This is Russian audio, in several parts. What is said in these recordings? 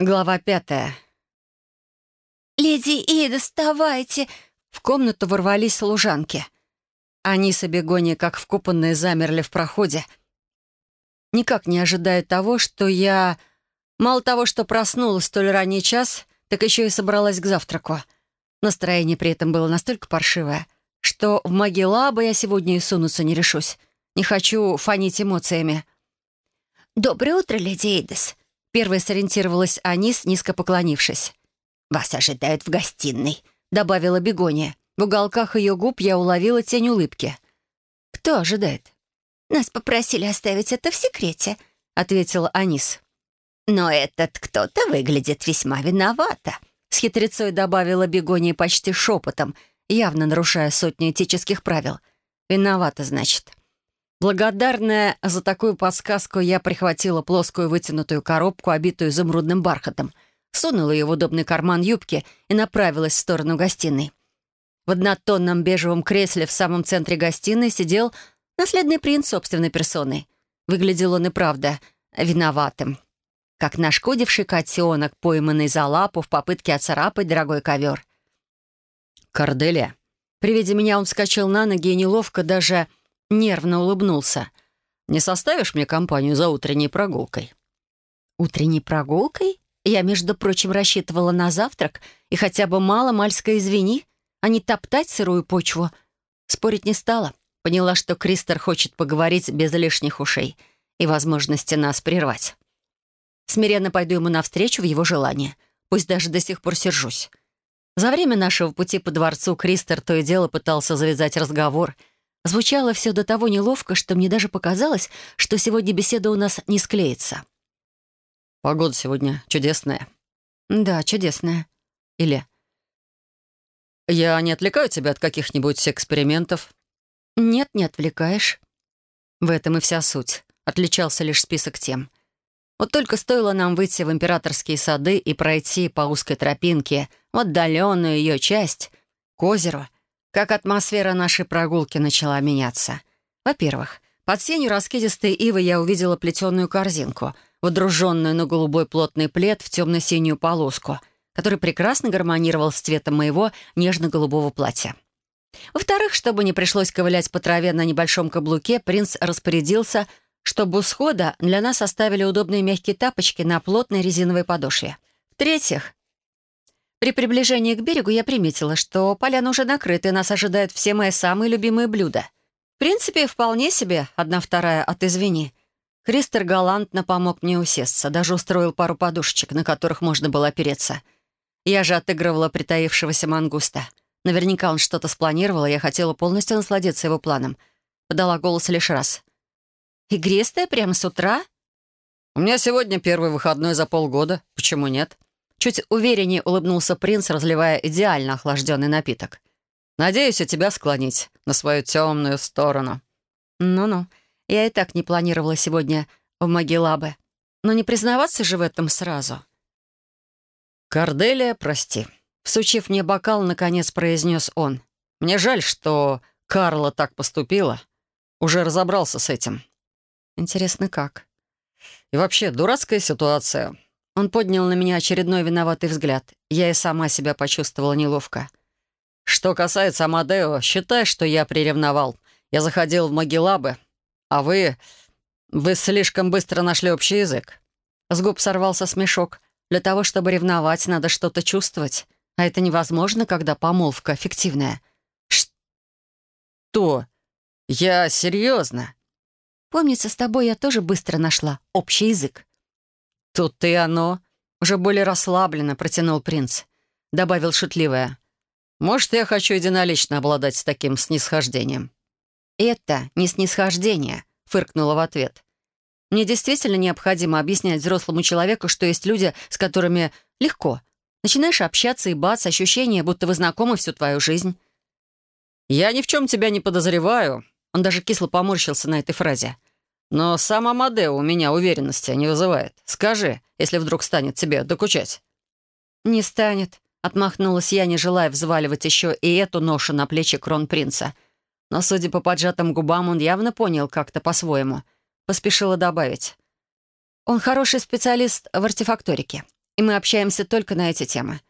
Глава пятая. «Леди Ида, вставайте!» В комнату ворвались служанки. Они с Бегонией, как вкопанные, замерли в проходе. Никак не ожидая того, что я... Мало того, что проснулась в столь ранний час, так еще и собралась к завтраку. Настроение при этом было настолько паршивое, что в Магеллаба я сегодня и сунуться не решусь. Не хочу фонить эмоциями. «Доброе утро, леди Эйдес!» Первой сориентировалась Анис, низко поклонившись. «Вас ожидают в гостиной», — добавила Бегония. В уголках ее губ я уловила тень улыбки. «Кто ожидает?» «Нас попросили оставить это в секрете», — ответила Анис. «Но этот кто-то выглядит весьма виновато», — с хитрецой добавила Бегония почти шепотом, явно нарушая сотни этических правил. «Виновата, значит». Благодарная за такую подсказку, я прихватила плоскую вытянутую коробку, обитую изумрудным бархатом, сунула ее в удобный карман юбки и направилась в сторону гостиной. В однотонном бежевом кресле в самом центре гостиной сидел наследный принц собственной персоной. Выглядел он и правда виноватым. Как нашкодивший котенок, пойманный за лапу в попытке оцарапать дорогой ковер. «Корделия». При виде меня он вскочил на ноги и неловко даже нервно улыбнулся. «Не составишь мне компанию за утренней прогулкой?» «Утренней прогулкой? Я, между прочим, рассчитывала на завтрак и хотя бы мало-мальское извини, а не топтать сырую почву». Спорить не стала. Поняла, что Кристер хочет поговорить без лишних ушей и возможности нас прервать. Смиренно пойду ему навстречу в его желание. Пусть даже до сих пор сержусь. За время нашего пути по дворцу Кристер то и дело пытался завязать разговор — Звучало все до того неловко, что мне даже показалось, что сегодня беседа у нас не склеится. «Погода сегодня чудесная». «Да, чудесная. Или...» «Я не отвлекаю тебя от каких-нибудь экспериментов?» «Нет, не отвлекаешь». В этом и вся суть. Отличался лишь список тем. Вот только стоило нам выйти в императорские сады и пройти по узкой тропинке в отдаленную ее часть, к озеру — как атмосфера нашей прогулки начала меняться. Во-первых, под сенью раскидистой ивы я увидела плетеную корзинку, водруженную на голубой плотный плед в темно-синюю полоску, который прекрасно гармонировал с цветом моего нежно-голубого платья. Во-вторых, чтобы не пришлось ковылять по траве на небольшом каблуке, принц распорядился, чтобы у схода для нас оставили удобные мягкие тапочки на плотной резиновой подошве. В-третьих, при приближении к берегу я приметила, что поляна уже накрыта, и нас ожидают все мои самые любимые блюда. В принципе, вполне себе одна-вторая от «извини». Кристер галантно помог мне усесться, даже устроил пару подушечек, на которых можно было опереться. Я же отыгрывала притаившегося мангуста. Наверняка он что-то спланировал, и я хотела полностью насладиться его планом. Подала голос лишь раз. «Игристая прямо с утра?» «У меня сегодня первый выходной за полгода. Почему нет?» Чуть увереннее улыбнулся принц, разливая идеально охлажденный напиток. «Надеюсь, и тебя склонить на свою темную сторону». «Ну-ну, я и так не планировала сегодня в Магеллабе. Но не признаваться же в этом сразу». «Корделия, прости». Всучив мне бокал, наконец произнес он. «Мне жаль, что Карла так поступила. Уже разобрался с этим». «Интересно, как?» «И вообще, дурацкая ситуация. Он поднял на меня очередной виноватый взгляд. Я и сама себя почувствовала неловко. «Что касается Амадео, считай, что я приревновал. Я заходил в Магеллабы, а вы... Вы слишком быстро нашли общий язык». С губ сорвался смешок. Для того, чтобы ревновать, надо что-то чувствовать. А это невозможно, когда помолвка фиктивная. «Что? Я серьезно?» «Помнится, с тобой я тоже быстро нашла общий язык». «Тут и оно!» — уже более расслабленно протянул принц. Добавил шутливое. «Может, я хочу единолично обладать с таким снисхождением?» «Это не снисхождение», — фыркнула в ответ. «Мне действительно необходимо объяснять взрослому человеку, что есть люди, с которыми легко. Начинаешь общаться, и бац, ощущение, будто вы знакомы всю твою жизнь». «Я ни в чем тебя не подозреваю», — он даже кисло поморщился на этой фразе. Но сам Амадео у меня уверенности не вызывает. Скажи, если вдруг станет тебе докучать». «Не станет», — отмахнулась я, не желая взваливать еще и эту ношу на плечи кронпринца. Но, судя по поджатым губам, он явно понял как-то по-своему. Поспешила добавить. «Он хороший специалист в артефакторике. и мы общаемся только на эти темы.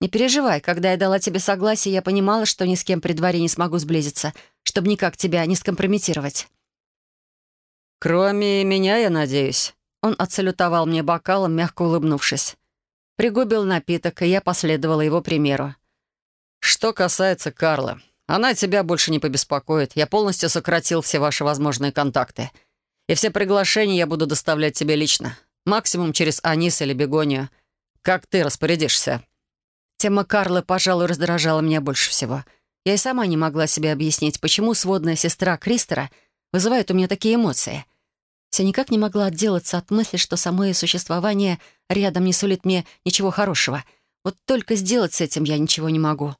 Не переживай, когда я дала тебе согласие, я понимала, что ни с кем при дворе не смогу сблизиться, чтобы никак тебя не скомпрометировать». «Кроме меня, я надеюсь». Он отсалютовал мне бокалом, мягко улыбнувшись. Пригубил напиток, и я последовала его примеру. «Что касается Карлы, она тебя больше не побеспокоит. Я полностью сократил все ваши возможные контакты. И все приглашения я буду доставлять тебе лично. Максимум через Анис или Бегонию. Как ты распорядишься?» Тема Карлы, пожалуй, раздражала меня больше всего. Я и сама не могла себе объяснить, почему сводная сестра Кристера вызывает у меня такие эмоции. Все никак не могла отделаться от мысли, что само ее существование рядом не сулит мне ничего хорошего. Вот только сделать с этим я ничего не могу.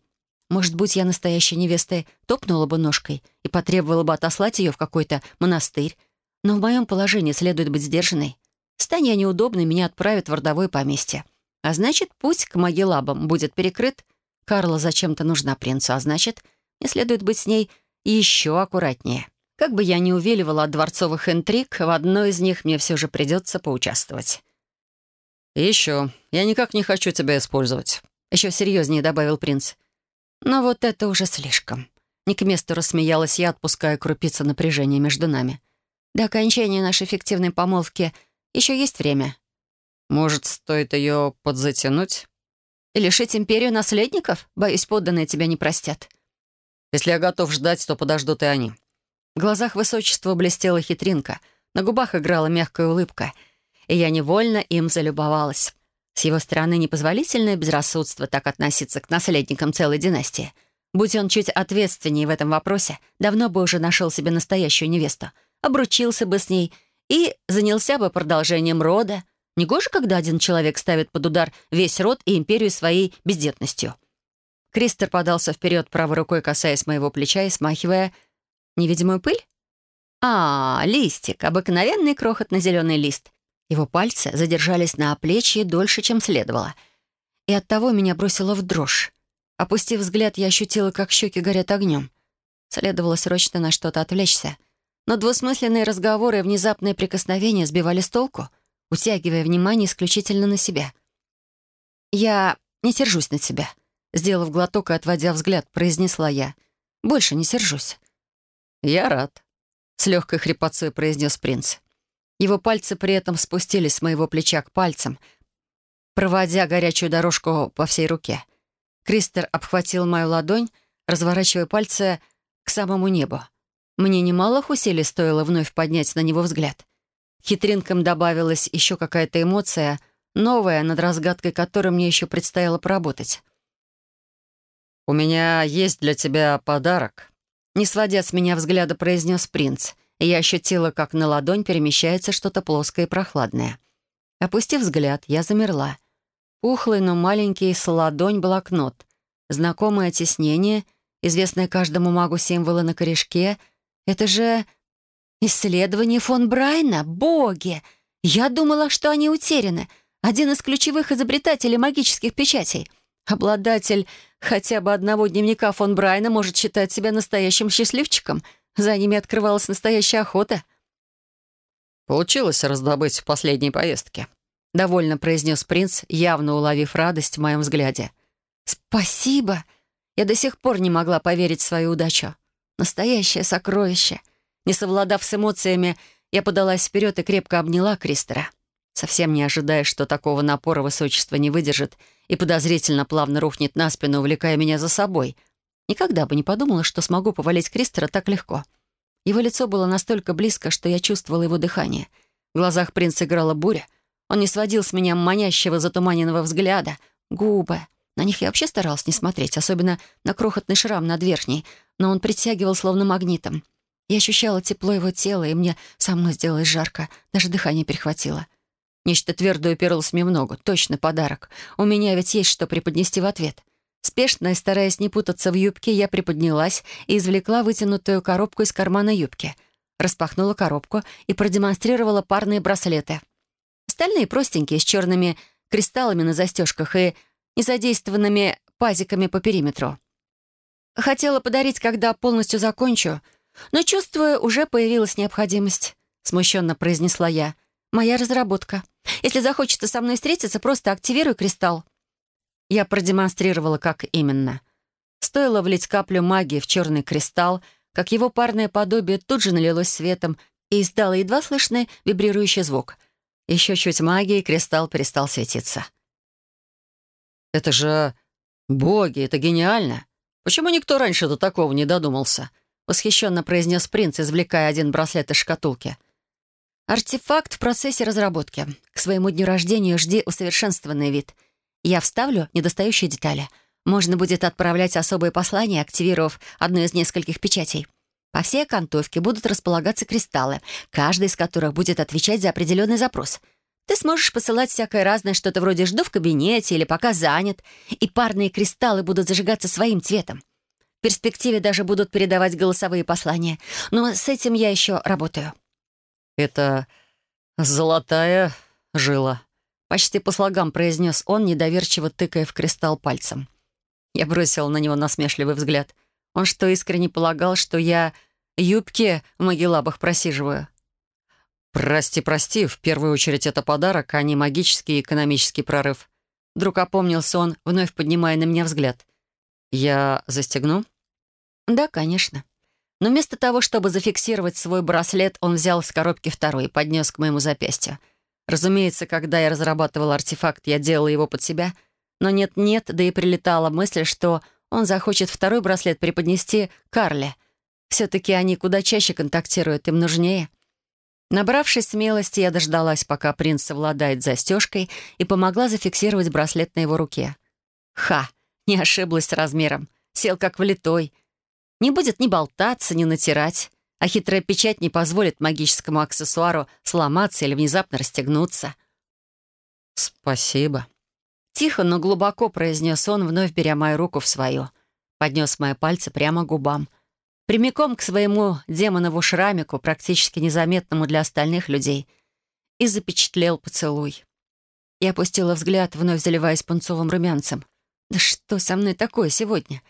Может быть, я настоящей невестой топнула бы ножкой и потребовала бы отослать ее в какой-то монастырь. Но в моем положении следует быть сдержанной. Стань я неудобной, меня отправят в родовое поместье. А значит, путь к могилабам будет перекрыт. Карла зачем-то нужна принцу, а значит, мне следует быть с ней еще аккуратнее. Как бы я ни увиливала от дворцовых интриг, в одной из них мне все же придется поучаствовать. еще, я никак не хочу тебя использовать», — еще серьезнее добавил принц. Но вот это уже слишком. Не к месту рассмеялась я, отпуская крупицы напряжения между нами. До окончания нашей фиктивной помолвки еще есть время. Может, стоит ее подзатянуть? И лишить империю наследников? Боюсь, подданные тебя не простят. Если я готов ждать, то подождут и они. В глазах высочества блестела хитринка, на губах играла мягкая улыбка, и я невольно им залюбовалась. С его стороны непозволительное безрассудство так относиться к наследникам целой династии. Будь он чуть ответственнее в этом вопросе, давно бы уже нашел себе настоящую невесту, обручился бы с ней и занялся бы продолжением рода, Негоже, когда один человек ставит под удар весь род и империю своей бездетностью. Кристер подался вперед правой рукой, касаясь моего плеча и смахивая невидимую пыль. А, листик, обыкновенный крохотно-зеленый лист. Его пальцы задержались на плечи дольше, чем следовало. И оттого меня бросило в дрожь. Опустив взгляд, я ощутила, как щеки горят огнем. Следовало срочно на что-то отвлечься. Но двусмысленные разговоры и внезапные прикосновения сбивали с толку — утягивая внимание исключительно на себя. «Я не сержусь на тебя», — сделав глоток и отводя взгляд, произнесла я. «Больше не сержусь». «Я рад», — с легкой хрипотцой произнес принц. Его пальцы при этом спустились с моего плеча к пальцам, проводя горячую дорожку по всей руке. Кристер обхватил мою ладонь, разворачивая пальцы к самому небу. Мне немалых усилий стоило вновь поднять на него взгляд. Хитринкам добавилась еще какая-то эмоция, новая, над разгадкой которой мне еще предстояло поработать. «У меня есть для тебя подарок», — не сводя с меня взгляда, произнес принц, и я ощутила, как на ладонь перемещается что-то плоское и прохладное. Опустив взгляд, я замерла. Пухлый, но маленький с ладонь блокнот. Знакомое оттеснение, известное каждому магу символы на корешке. Это же Исследование фон Брайна? Боги! Я думала, что они утеряны. Один из ключевых изобретателей магических печатей. Обладатель хотя бы одного дневника фон Брайна может считать себя настоящим счастливчиком. За ними открывалась настоящая охота. «Получилось раздобыть в последней поездке», — довольно произнес принц, явно уловив радость в моем взгляде. «Спасибо!» Я до сих пор не могла поверить в свою удачу. Настоящее сокровище — не совладав с эмоциями, я подалась вперед и крепко обняла Кристера, совсем не ожидая, что такого напора высочества не выдержит и подозрительно плавно рухнет на спину, увлекая меня за собой. Никогда бы не подумала, что смогу повалить Кристера так легко. Его лицо было настолько близко, что я чувствовала его дыхание. В глазах принца играла буря. Он не сводил с меня манящего затуманенного взгляда. Губы. На них я вообще старалась не смотреть, особенно на крохотный шрам над верхней, но он притягивал словно магнитом — я ощущала тепло его тела, и мне самой сделалось жарко, даже дыхание перехватило. Нечто твердое уперлось мне в ногу. Точно подарок. У меня ведь есть что преподнести в ответ. Спешно и стараясь не путаться в юбке, я приподнялась и извлекла вытянутую коробку из кармана юбки. Распахнула коробку и продемонстрировала парные браслеты. Остальные простенькие, с черными кристаллами на застежках и незадействованными пазиками по периметру. Хотела подарить, когда полностью закончу — но, чувствую, уже появилась необходимость», — смущенно произнесла я. «Моя разработка. Если захочется со мной встретиться, просто активируй кристалл». Я продемонстрировала, как именно. Стоило влить каплю магии в черный кристалл, как его парное подобие тут же налилось светом и издало едва слышный вибрирующий звук. Еще чуть магии, кристалл перестал светиться. «Это же... боги, это гениально! Почему никто раньше до такого не додумался?» — восхищенно произнес принц, извлекая один браслет из шкатулки. «Артефакт в процессе разработки. К своему дню рождения жди усовершенствованный вид. Я вставлю недостающие детали. Можно будет отправлять особые послания, активировав одну из нескольких печатей. По всей окантовке будут располагаться кристаллы, каждый из которых будет отвечать за определенный запрос. Ты сможешь посылать всякое разное, что-то вроде «жду в кабинете» или «пока занят», и парные кристаллы будут зажигаться своим цветом. В перспективе даже будут передавать голосовые послания. Но с этим я еще работаю. «Это золотая жила», — почти по слогам произнес он, недоверчиво тыкая в кристалл пальцем. Я бросила на него насмешливый взгляд. Он что, искренне полагал, что я юбки в магелабах просиживаю. «Прости, прости, в первую очередь это подарок, а не магический и экономический прорыв». Вдруг опомнился он, вновь поднимая на меня взгляд. «Я застегну?» «Да, конечно». Но вместо того, чтобы зафиксировать свой браслет, он взял с коробки второй и поднес к моему запястью. Разумеется, когда я разрабатывал артефакт, я делала его под себя. Но нет-нет, да и прилетала мысль, что он захочет второй браслет преподнести Карле — все-таки они куда чаще контактируют, им нужнее. Набравшись смелости, я дождалась, пока принц совладает застежкой и помогла зафиксировать браслет на его руке. Ха! Не ошиблась с размером. Сел как влитой. Не будет ни болтаться, ни натирать. А хитрая печать не позволит магическому аксессуару сломаться или внезапно расстегнуться. «Спасибо», Тихо, но глубоко произнес он, вновь беря мою руку в свою. Поднес мои пальцы прямо к губам прямиком к своему демонову шрамику, практически незаметному для остальных людей, и запечатлел поцелуй. Я опустила взгляд, вновь заливаясь пунцовым румянцем. «Да что со мной такое сегодня?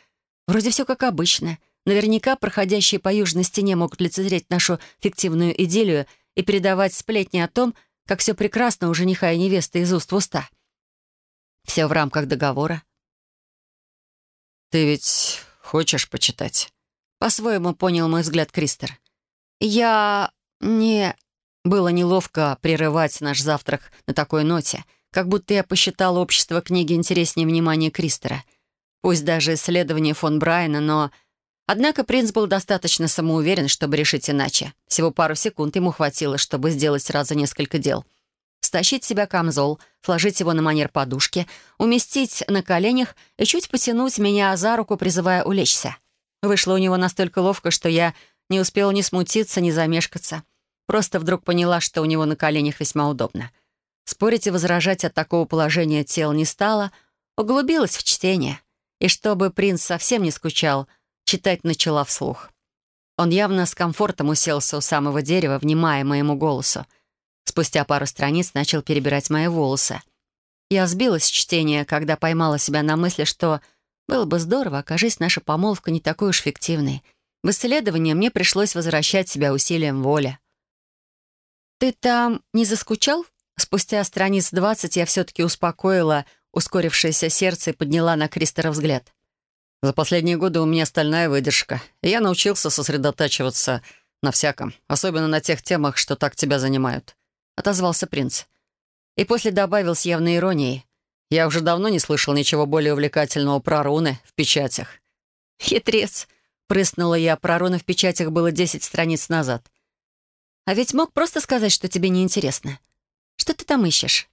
Вроде все как обычно. Наверняка проходящие по южной стене могут лицезреть нашу фиктивную идиллию и передавать сплетни о том, как все прекрасно у жениха и невесты из уст в уста. Все в рамках договора. «Ты ведь хочешь почитать?» По-своему понял мой взгляд Кристер. «Я... не...» Было неловко прерывать наш завтрак на такой ноте, как будто я посчитала общество книги интереснее внимания Кристера. Пусть даже исследование фон Брайана, но... Однако принц был достаточно самоуверен, чтобы решить иначе. Всего пару секунд ему хватило, чтобы сделать сразу несколько дел. Стащить себя камзол, сложить его на манер подушки, уместить на коленях и чуть потянуть меня за руку, призывая улечься. Вышло у него настолько ловко, что я не успела ни смутиться, ни замешкаться. Просто вдруг поняла, что у него на коленях весьма удобно. Спорить и возражать от такого положения тел не стало, углубилась в чтение. И чтобы принц совсем не скучал, читать начала вслух. Он явно с комфортом уселся у самого дерева, внимая моему голосу. Спустя пару страниц начал перебирать мои волосы. Я сбилась с чтения, когда поймала себя на мысли, что было бы здорово, окажись наша помолвка не такой уж фиктивной. В исследовании мне пришлось возвращать себя усилием воли. «Ты там не заскучал?» Спустя страниц двадцать я все-таки успокоила ускорившееся сердце и подняла на Кристера взгляд. «За последние годы у меня стальная выдержка, и я научился сосредотачиваться на всяком, особенно на тех темах, что так тебя занимают», — отозвался принц. И после добавил с явной иронией. Я уже давно не слышал ничего более увлекательного про руны в печатях». «Хитрец!» — прыснула я. Про руны в печатях было десять страниц назад. «А ведь мог просто сказать, что тебе неинтересно. Что ты там ищешь?»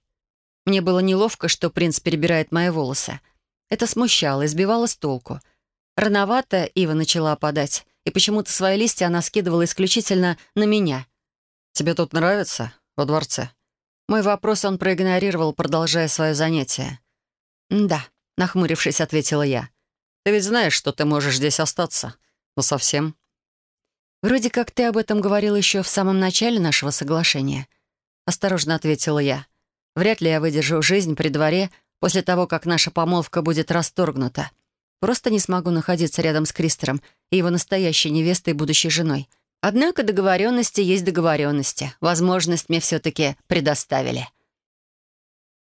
Мне было неловко, что принц перебирает мои волосы. Это смущало, избивало с толку. Рановато Ива начала опадать, и почему-то свои листья она скидывала исключительно на меня. «Тебе тут нравится? Во дворце?» Мой вопрос он проигнорировал, продолжая свое занятие. «Да», — нахмурившись, ответила я. «Ты ведь знаешь, что ты можешь здесь остаться. Но совсем». «Вроде как ты об этом говорил еще в самом начале нашего соглашения», — осторожно ответила я. «Вряд ли я выдержу жизнь при дворе после того, как наша помолвка будет расторгнута. Просто не смогу находиться рядом с Кристером и его настоящей невестой и будущей женой. Однако договоренности есть договоренности. Возможность мне все-таки предоставили.